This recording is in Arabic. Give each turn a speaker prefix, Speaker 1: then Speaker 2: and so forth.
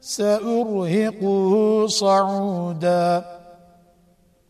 Speaker 1: سأرهقه صعودا.